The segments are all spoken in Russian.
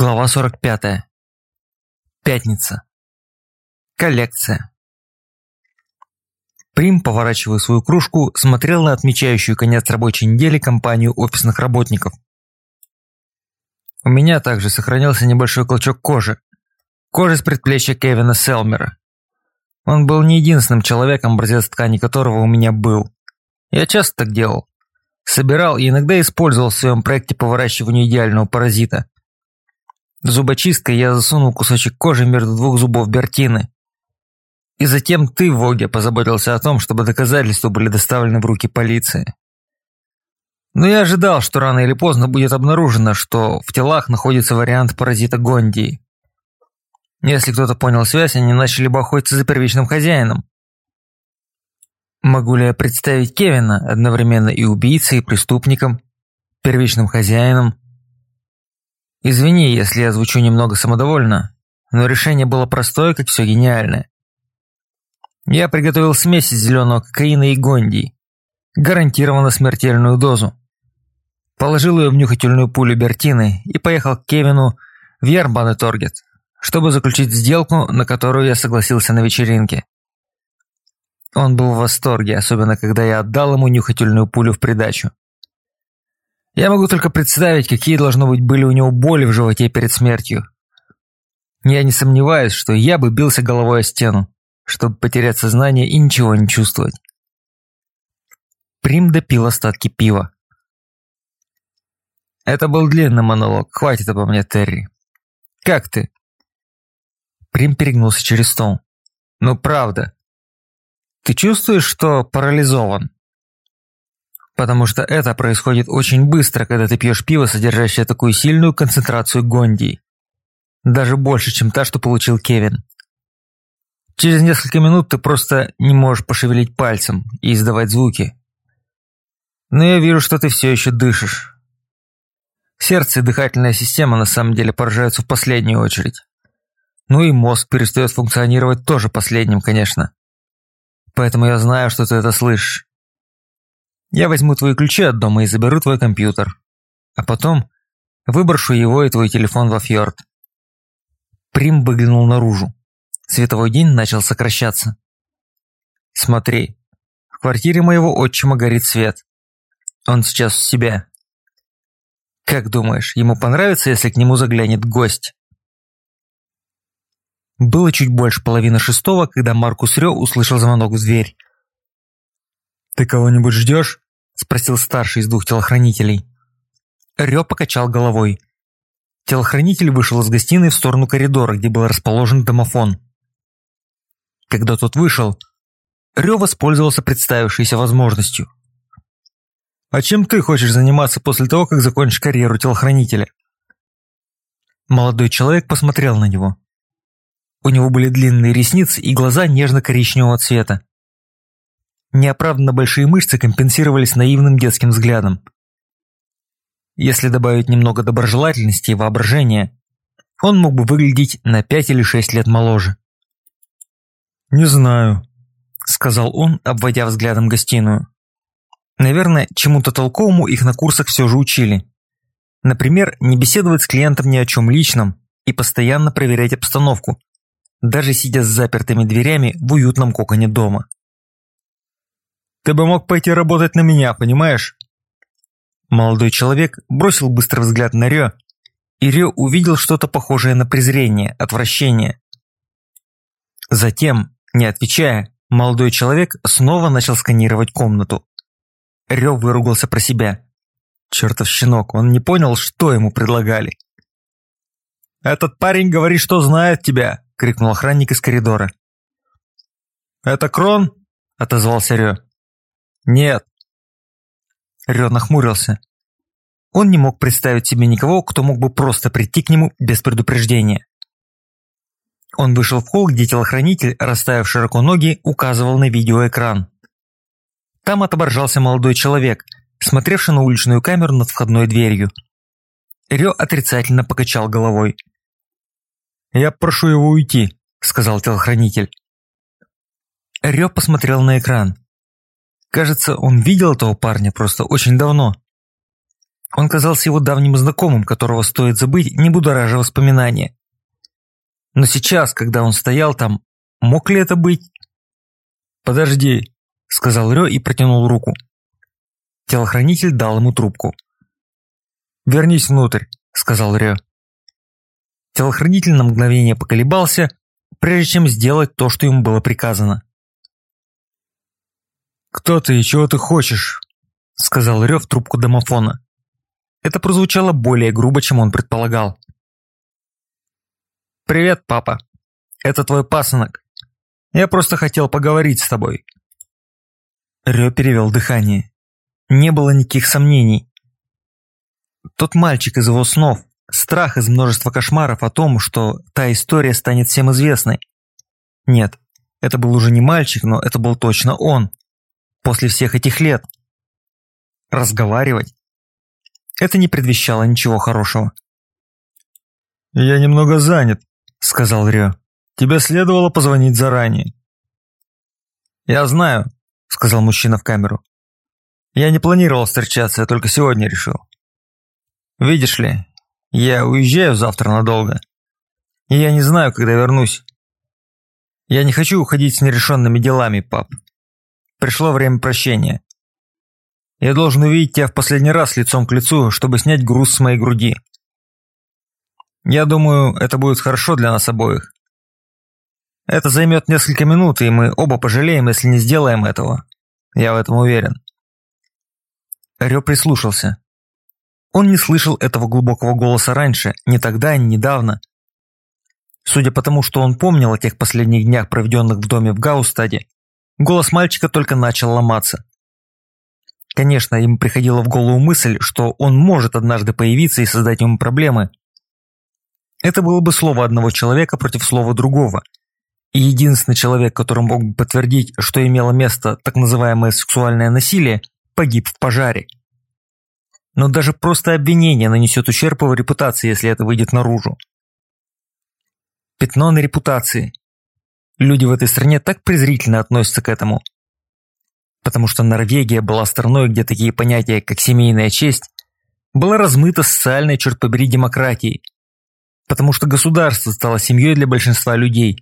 Глава 45. Пятница. Коллекция. Прим, поворачивая свою кружку, смотрел на отмечающую конец рабочей недели компанию офисных работников. У меня также сохранился небольшой клочок кожи. Кожа с предплечья Кевина Селмера. Он был не единственным человеком, образец ткани которого у меня был. Я часто так делал. Собирал и иногда использовал в своем проекте по выращиванию идеального паразита – Зубочисткой я засунул кусочек кожи между двух зубов Бертины. И затем ты, Воге, позаботился о том, чтобы доказательства были доставлены в руки полиции. Но я ожидал, что рано или поздно будет обнаружено, что в телах находится вариант паразита Гондии. Если кто-то понял связь, они начали бы охотиться за первичным хозяином. Могу ли я представить Кевина одновременно и убийцей, и преступником, первичным хозяином, Извини, если я звучу немного самодовольно, но решение было простое, как все гениальное. Я приготовил смесь из зеленого кокаина и гондии, гарантированно смертельную дозу. Положил ее в нюхательную пулю Бертины и поехал к Кевину в Ярбан Торгет, чтобы заключить сделку, на которую я согласился на вечеринке. Он был в восторге, особенно когда я отдал ему нюхательную пулю в придачу. Я могу только представить, какие, должно быть, были у него боли в животе перед смертью. Я не сомневаюсь, что я бы бился головой о стену, чтобы потерять сознание и ничего не чувствовать. Прим допил остатки пива. Это был длинный монолог, хватит обо мне, Терри. Как ты? Прим перегнулся через стол. Ну правда. Ты чувствуешь, что парализован? Потому что это происходит очень быстро, когда ты пьешь пиво, содержащее такую сильную концентрацию гондии. Даже больше, чем та, что получил Кевин. Через несколько минут ты просто не можешь пошевелить пальцем и издавать звуки. Но я вижу, что ты все еще дышишь. Сердце и дыхательная система на самом деле поражаются в последнюю очередь. Ну и мозг перестает функционировать тоже последним, конечно. Поэтому я знаю, что ты это слышишь. Я возьму твои ключи от дома и заберу твой компьютер. А потом выброшу его и твой телефон во фьорд. Прим выглянул наружу. Световой день начал сокращаться. Смотри, в квартире моего отчима горит свет. Он сейчас в себя. Как думаешь, ему понравится, если к нему заглянет гость? Было чуть больше половины шестого, когда Маркус Рё услышал звонок в дверь. «Ты кого-нибудь ждешь?» – спросил старший из двух телохранителей. Рё покачал головой. Телохранитель вышел из гостиной в сторону коридора, где был расположен домофон. Когда тот вышел, Рё воспользовался представившейся возможностью. «А чем ты хочешь заниматься после того, как закончишь карьеру телохранителя?» Молодой человек посмотрел на него. У него были длинные ресницы и глаза нежно-коричневого цвета. Неоправданно большие мышцы компенсировались наивным детским взглядом. Если добавить немного доброжелательности и воображения, он мог бы выглядеть на пять или шесть лет моложе. «Не знаю», – сказал он, обводя взглядом гостиную. Наверное, чему-то толковому их на курсах все же учили. Например, не беседовать с клиентом ни о чем личном и постоянно проверять обстановку, даже сидя с запертыми дверями в уютном коконе дома. Ты бы мог пойти работать на меня, понимаешь?» Молодой человек бросил быстрый взгляд на Рё, и Рё увидел что-то похожее на презрение, отвращение. Затем, не отвечая, молодой человек снова начал сканировать комнату. Рё выругался про себя. Чертов щенок, он не понял, что ему предлагали. «Этот парень говорит, что знает тебя!» – крикнул охранник из коридора. «Это Крон?» – отозвался Рё. «Нет». Рё нахмурился. Он не мог представить себе никого, кто мог бы просто прийти к нему без предупреждения. Он вышел в холл, где телохранитель, расставив широко ноги, указывал на видеоэкран. Там отображался молодой человек, смотревший на уличную камеру над входной дверью. Рё отрицательно покачал головой. «Я прошу его уйти», – сказал телохранитель. Рё посмотрел на экран. Кажется, он видел этого парня просто очень давно. Он казался его давним знакомым, которого стоит забыть, не будоража воспоминания. Но сейчас, когда он стоял там, мог ли это быть? «Подожди», – сказал Рё и протянул руку. Телохранитель дал ему трубку. «Вернись внутрь», – сказал Рё. Телохранитель на мгновение поколебался, прежде чем сделать то, что ему было приказано. «Кто ты и чего ты хочешь?» – сказал Рё в трубку домофона. Это прозвучало более грубо, чем он предполагал. «Привет, папа. Это твой пасынок. Я просто хотел поговорить с тобой». Рё перевел дыхание. Не было никаких сомнений. Тот мальчик из его снов, страх из множества кошмаров о том, что та история станет всем известной. Нет, это был уже не мальчик, но это был точно он. После всех этих лет. Разговаривать? Это не предвещало ничего хорошего. «Я немного занят», – сказал Рё. «Тебе следовало позвонить заранее». «Я знаю», – сказал мужчина в камеру. «Я не планировал встречаться, я только сегодня решил. Видишь ли, я уезжаю завтра надолго, и я не знаю, когда вернусь. Я не хочу уходить с нерешенными делами, пап. Пришло время прощения. Я должен увидеть тебя в последний раз лицом к лицу, чтобы снять груз с моей груди. Я думаю, это будет хорошо для нас обоих. Это займет несколько минут, и мы оба пожалеем, если не сделаем этого. Я в этом уверен. Рё прислушался. Он не слышал этого глубокого голоса раньше, ни тогда, ни недавно. Судя по тому, что он помнил о тех последних днях, проведенных в доме в Гаустаде, голос мальчика только начал ломаться. Конечно, ему приходила в голову мысль, что он может однажды появиться и создать ему проблемы. Это было бы слово одного человека против слова другого. И единственный человек, который мог бы подтвердить, что имело место так называемое сексуальное насилие, погиб в пожаре. Но даже просто обвинение нанесет ущерб его репутации, если это выйдет наружу. Пятно на репутации. Люди в этой стране так презрительно относятся к этому – потому что Норвегия была страной, где такие понятия, как семейная честь, была размыта социальной, черт побери, демократией, потому что государство стало семьей для большинства людей,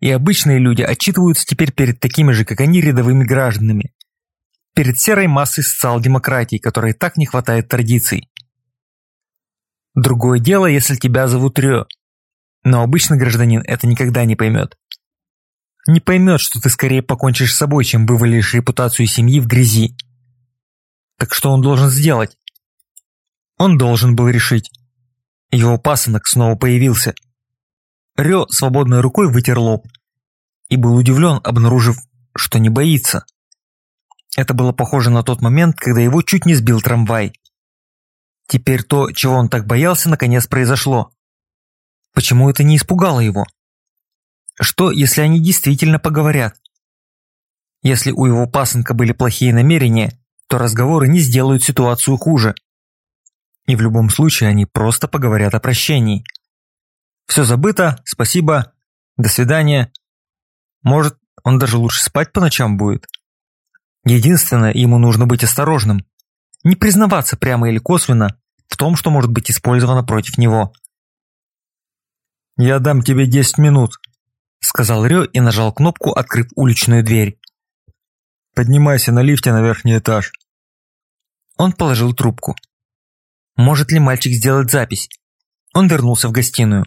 и обычные люди отчитываются теперь перед такими же, как они, рядовыми гражданами, перед серой массой социал-демократии, которой так не хватает традиций. Другое дело, если тебя зовут Рё, но обычный гражданин это никогда не поймет не поймет, что ты скорее покончишь с собой, чем вывалишь репутацию семьи в грязи. Так что он должен сделать? Он должен был решить. Его пасынок снова появился. Рё свободной рукой вытер лоб и был удивлен, обнаружив, что не боится. Это было похоже на тот момент, когда его чуть не сбил трамвай. Теперь то, чего он так боялся, наконец произошло. Почему это не испугало его? Что, если они действительно поговорят? Если у его пасынка были плохие намерения, то разговоры не сделают ситуацию хуже. И в любом случае они просто поговорят о прощении. Все забыто, спасибо, до свидания. Может, он даже лучше спать по ночам будет. Единственное, ему нужно быть осторожным. Не признаваться прямо или косвенно в том, что может быть использовано против него. «Я дам тебе 10 минут», сказал Рё и нажал кнопку, открыв уличную дверь. «Поднимайся на лифте на верхний этаж». Он положил трубку. Может ли мальчик сделать запись? Он вернулся в гостиную.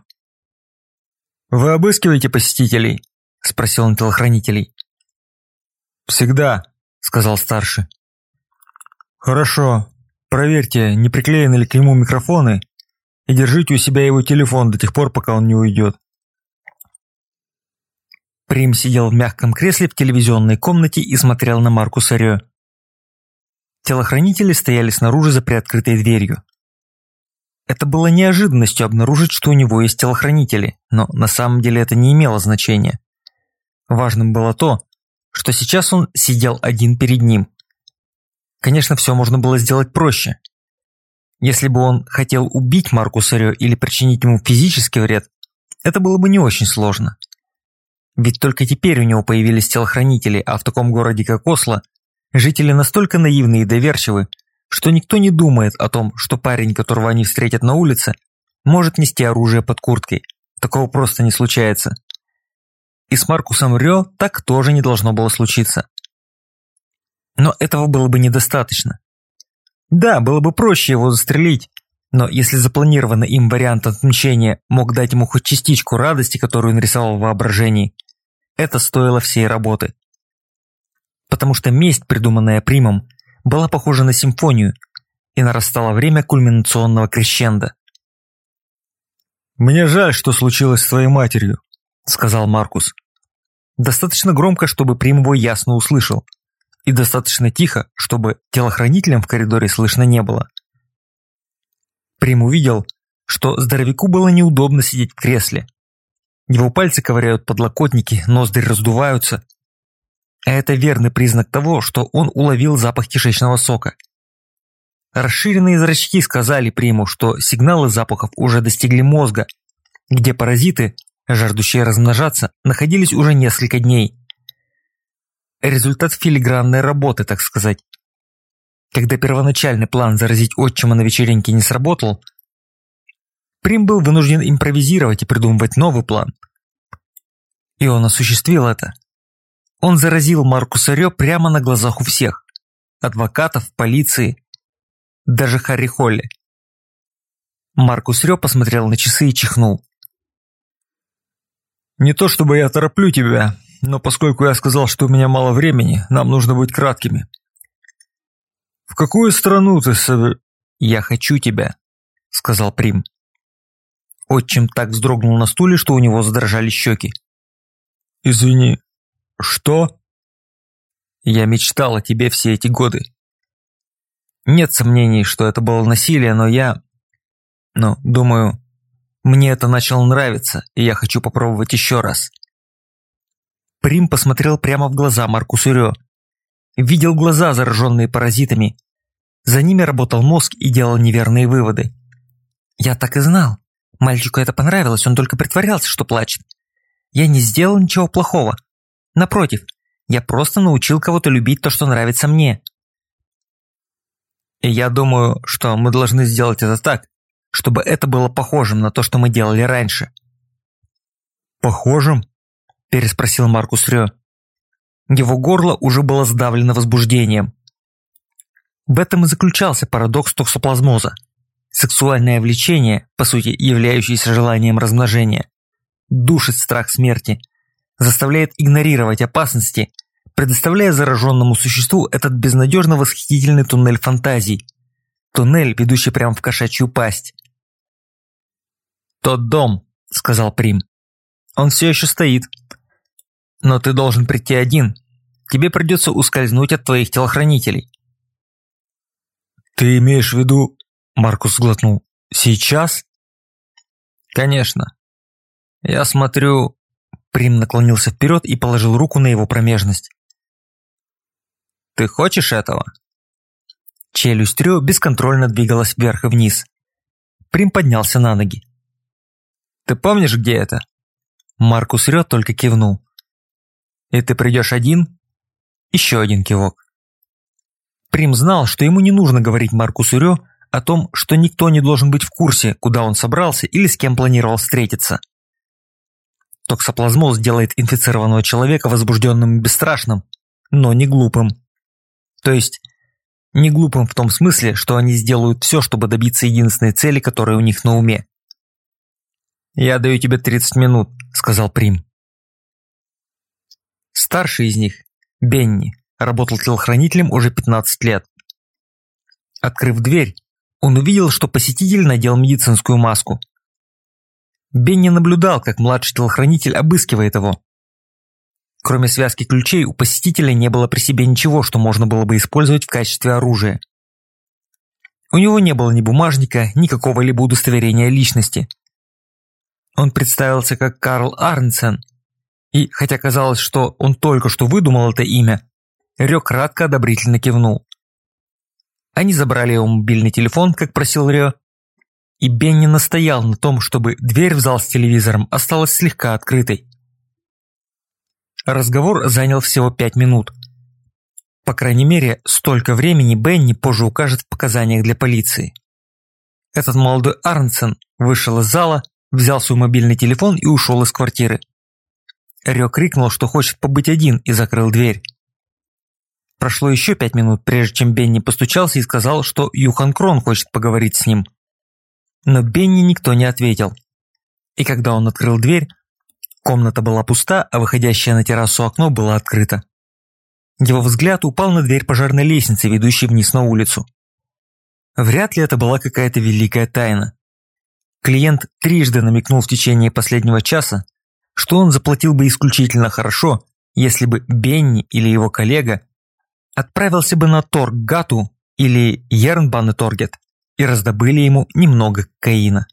«Вы обыскиваете посетителей?» – спросил он телохранителей. «Всегда», – сказал старший. «Хорошо. Проверьте, не приклеены ли к нему микрофоны, и держите у себя его телефон до тех пор, пока он не уйдет. Прим сидел в мягком кресле в телевизионной комнате и смотрел на Маркуса Рё. Телохранители стояли снаружи за приоткрытой дверью. Это было неожиданностью обнаружить, что у него есть телохранители, но на самом деле это не имело значения. Важным было то, что сейчас он сидел один перед ним. Конечно, все можно было сделать проще. Если бы он хотел убить Маркуса Рё или причинить ему физический вред, это было бы не очень сложно. Ведь только теперь у него появились телохранители, а в таком городе, как Осло, жители настолько наивны и доверчивы, что никто не думает о том, что парень, которого они встретят на улице, может нести оружие под курткой. Такого просто не случается. И с Маркусом Рё так тоже не должно было случиться. Но этого было бы недостаточно. Да, было бы проще его застрелить, но если запланированный им вариант отмщения мог дать ему хоть частичку радости, которую он рисовал в воображении, это стоило всей работы. Потому что месть, придуманная Примом, была похожа на симфонию, и нарастало время кульминационного крещенда. «Мне жаль, что случилось с твоей матерью», — сказал Маркус. Достаточно громко, чтобы Прим его ясно услышал, и достаточно тихо, чтобы телохранителям в коридоре слышно не было. Прим увидел, что здоровяку было неудобно сидеть в кресле. Его пальцы ковыряют подлокотники, ноздри раздуваются, а это верный признак того, что он уловил запах кишечного сока. Расширенные зрачки сказали Приму, что сигналы запахов уже достигли мозга, где паразиты, жаждущие размножаться, находились уже несколько дней. Результат филигранной работы, так сказать. Когда первоначальный план заразить отчима на вечеринке не сработал, Прим был вынужден импровизировать и придумывать новый план. И он осуществил это. Он заразил Маркуса Рё прямо на глазах у всех. Адвокатов, полиции, даже Харри Холли. Маркус Рё посмотрел на часы и чихнул. «Не то чтобы я тороплю тебя, но поскольку я сказал, что у меня мало времени, нам нужно быть краткими. В какую страну ты собер...» «Я хочу тебя», — сказал Прим. Отчим так вздрогнул на стуле, что у него задрожали щеки. «Извини, «Что?» «Я мечтал о тебе все эти годы. Нет сомнений, что это было насилие, но я... Ну, думаю, мне это начало нравиться, и я хочу попробовать еще раз». Прим посмотрел прямо в глаза Маркусу Рё. Видел глаза, зараженные паразитами. За ними работал мозг и делал неверные выводы. «Я так и знал. Мальчику это понравилось, он только притворялся, что плачет. Я не сделал ничего плохого. Напротив, я просто научил кого-то любить то, что нравится мне. И я думаю, что мы должны сделать это так, чтобы это было похожим на то, что мы делали раньше. «Похожим?» – переспросил Маркус Рё. Его горло уже было сдавлено возбуждением. В этом и заключался парадокс токсоплазмоза. Сексуальное влечение, по сути являющееся желанием размножения, душит страх смерти – заставляет игнорировать опасности, предоставляя зараженному существу этот безнадежно восхитительный туннель фантазий. Туннель, ведущий прямо в кошачью пасть. «Тот дом», — сказал Прим. «Он все еще стоит. Но ты должен прийти один. Тебе придется ускользнуть от твоих телохранителей». «Ты имеешь в виду...» — Маркус глотнул. «Сейчас?» «Конечно. Я смотрю, Прим наклонился вперед и положил руку на его промежность. «Ты хочешь этого?» Челюсть Рё бесконтрольно двигалась вверх и вниз. Прим поднялся на ноги. «Ты помнишь, где это?» Маркус Рё только кивнул. «И ты придешь один?» Еще один кивок. Прим знал, что ему не нужно говорить Маркусу Рё о том, что никто не должен быть в курсе, куда он собрался или с кем планировал встретиться. Токсоплазмоз делает инфицированного человека возбужденным и бесстрашным, но не глупым. То есть, не глупым в том смысле, что они сделают все, чтобы добиться единственной цели, которая у них на уме. «Я даю тебе 30 минут», — сказал Прим. Старший из них, Бенни, работал телохранителем уже 15 лет. Открыв дверь, он увидел, что посетитель надел медицинскую маску. Бенни наблюдал, как младший телохранитель обыскивает его. Кроме связки ключей, у посетителя не было при себе ничего, что можно было бы использовать в качестве оружия. У него не было ни бумажника, ни какого-либо удостоверения личности. Он представился как Карл Арнсен, и, хотя казалось, что он только что выдумал это имя, Рё кратко одобрительно кивнул. Они забрали его мобильный телефон, как просил Рё, и Бенни настоял на том, чтобы дверь в зал с телевизором осталась слегка открытой. Разговор занял всего пять минут. По крайней мере, столько времени Бенни позже укажет в показаниях для полиции. Этот молодой Арнсен вышел из зала, взял свой мобильный телефон и ушел из квартиры. Рё крикнул, что хочет побыть один, и закрыл дверь. Прошло еще пять минут, прежде чем Бенни постучался и сказал, что Юхан Крон хочет поговорить с ним. Но Бенни никто не ответил. И когда он открыл дверь, комната была пуста, а выходящее на террасу окно было открыто. Его взгляд упал на дверь пожарной лестницы, ведущей вниз на улицу. Вряд ли это была какая-то великая тайна. Клиент трижды намекнул в течение последнего часа, что он заплатил бы исключительно хорошо, если бы Бенни или его коллега отправился бы на торг Гату или Ернбанне Торгет и раздобыли ему немного кокаина.